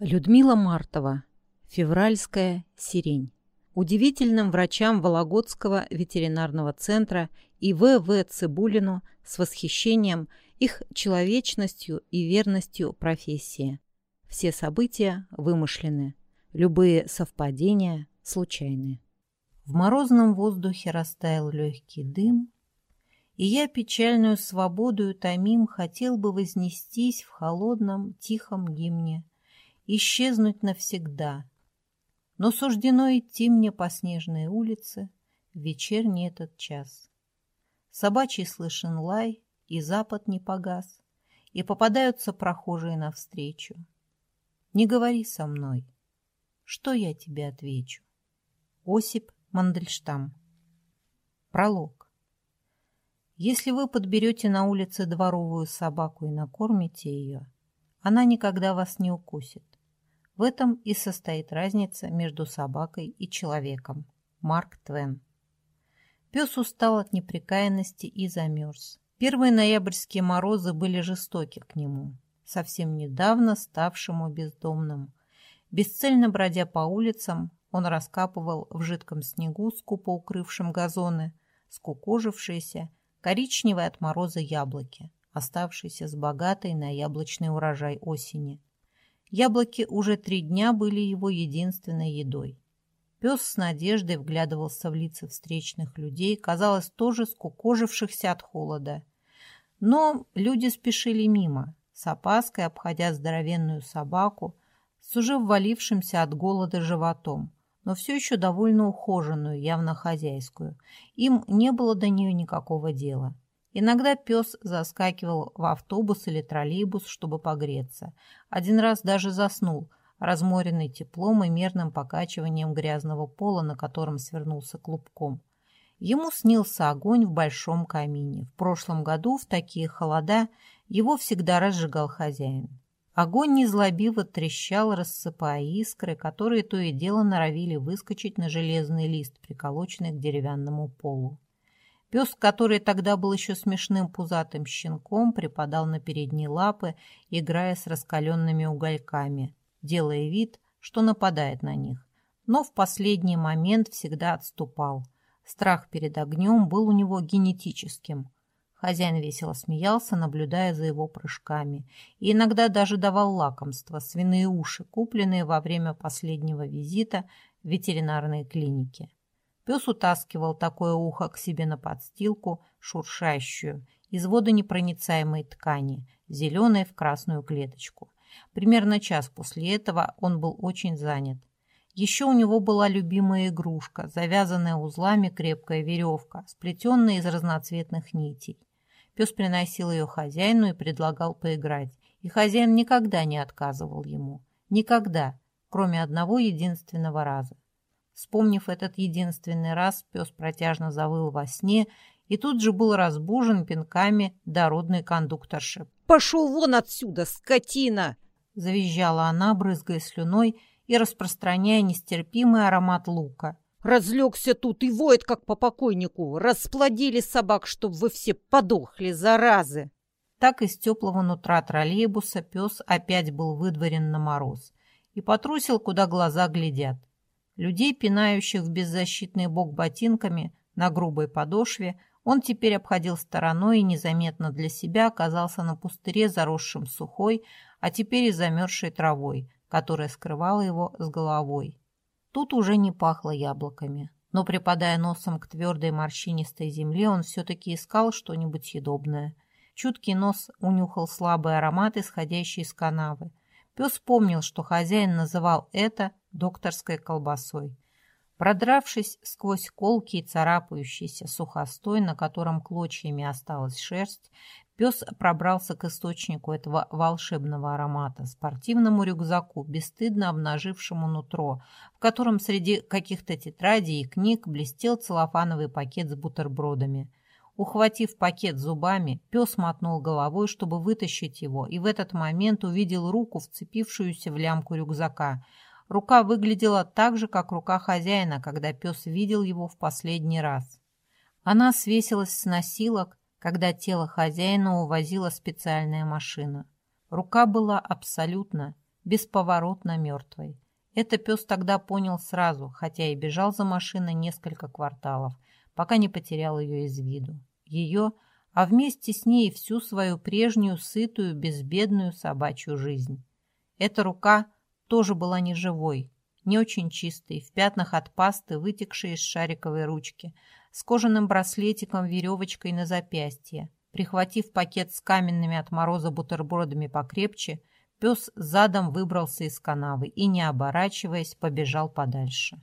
Людмила Мартова. Февральская сирень. Удивительным врачам Вологодского ветеринарного центра и В.В. Цибулину с восхищением их человечностью и верностью профессии. Все события вымышлены, любые совпадения случайны. В морозном воздухе растаял легкий дым, и я печальную свободу томим хотел бы вознестись в холодном, тихом гимне, исчезнуть навсегда. Но суждено идти мне по снежной улице в вечерний этот час. Собачий слышен лай, и запад не погас, и попадаются прохожие навстречу. Не говори со мной, что я тебе отвечу. Осип Мандельштам Пролог если вы подберете на улице дворовую собаку и накормите ее, она никогда вас не укусит. В этом и состоит разница между собакой и человеком. Марк Твен. Пес устал от неприкаянности и замерз. Первые ноябрьские морозы были жестоки к нему, совсем недавно ставшему бездомным. Бесцельно бродя по улицам, он раскапывал в жидком снегу, скупо укрывшем газоны, скукожившиеся коричневые от мороза яблоки, оставшиеся с богатой на яблочный урожай осени. Яблоки уже три дня были его единственной едой. Пес с надеждой вглядывался в лица встречных людей, казалось, тоже скукожившихся от холода. Но люди спешили мимо, с опаской обходя здоровенную собаку, с уже ввалившимся от голода животом, но все еще довольно ухоженную, явно хозяйскую. Им не было до нее никакого дела. Иногда пес заскакивал в автобус или троллейбус, чтобы погреться. Один раз даже заснул, разморенный теплом и мерным покачиванием грязного пола, на котором свернулся клубком. Ему снился огонь в большом камине. В прошлом году в такие холода его всегда разжигал хозяин. Огонь незлобиво трещал, рассыпая искры, которые то и дело норовили выскочить на железный лист, приколоченный к деревянному полу. Пес, который тогда был еще смешным пузатым щенком, припадал на передние лапы, играя с раскаленными угольками, делая вид, что нападает на них. Но в последний момент всегда отступал. Страх перед огнем был у него генетическим – Хозяин весело смеялся, наблюдая за его прыжками, и иногда даже давал лакомство, свиные уши, купленные во время последнего визита в ветеринарной клинике. Пес утаскивал такое ухо к себе на подстилку, шуршащую, из водонепроницаемой ткани, зеленой в красную клеточку. Примерно час после этого он был очень занят. Еще у него была любимая игрушка, завязанная узлами крепкая веревка, сплетенная из разноцветных нитей. Пес приносил ее хозяину и предлагал поиграть. И хозяин никогда не отказывал ему. Никогда, кроме одного единственного раза. Вспомнив этот единственный раз, пес протяжно завыл во сне и тут же был разбужен пинками дородной кондукторши. «Пошел вон отсюда, скотина!» Завизжала она, брызгая слюной и распространяя нестерпимый аромат лука. Разлегся тут и воет, как по покойнику. Расплодили собак, чтоб вы все подохли, заразы. Так из теплого нутра троллейбуса пес опять был выдворен на мороз и потрусил, куда глаза глядят. Людей, пинающих беззащитный бок ботинками на грубой подошве, он теперь обходил стороной и незаметно для себя оказался на пустыре, заросшем сухой, а теперь и замерзшей травой, которая скрывала его с головой. Тут уже не пахло яблоками, но, припадая носом к твердой морщинистой земле, он все-таки искал что-нибудь съедобное. Чуткий нос унюхал слабый аромат, исходящий из канавы. Пес помнил, что хозяин называл это докторской колбасой. Продравшись сквозь колкий царапающийся сухостой, на котором клочьями осталась шерсть, Пес пробрался к источнику этого волшебного аромата, спортивному рюкзаку, бесстыдно обнажившему нутро, в котором среди каких-то тетрадей и книг блестел целлофановый пакет с бутербродами. Ухватив пакет зубами, пес мотнул головой, чтобы вытащить его, и в этот момент увидел руку, вцепившуюся в лямку рюкзака. Рука выглядела так же, как рука хозяина, когда пес видел его в последний раз. Она свесилась с носилок, когда тело хозяина увозила специальная машина. Рука была абсолютно, бесповоротно мертвой. Это пес тогда понял сразу, хотя и бежал за машиной несколько кварталов, пока не потерял ее из виду. Ее, а вместе с ней всю свою прежнюю, сытую, безбедную собачью жизнь. Эта рука тоже была не живой, не очень чистой, в пятнах от пасты, вытекшей из шариковой ручки, с кожаным браслетиком-веревочкой на запястье. Прихватив пакет с каменными от мороза бутербродами покрепче, пес задом выбрался из канавы и, не оборачиваясь, побежал подальше.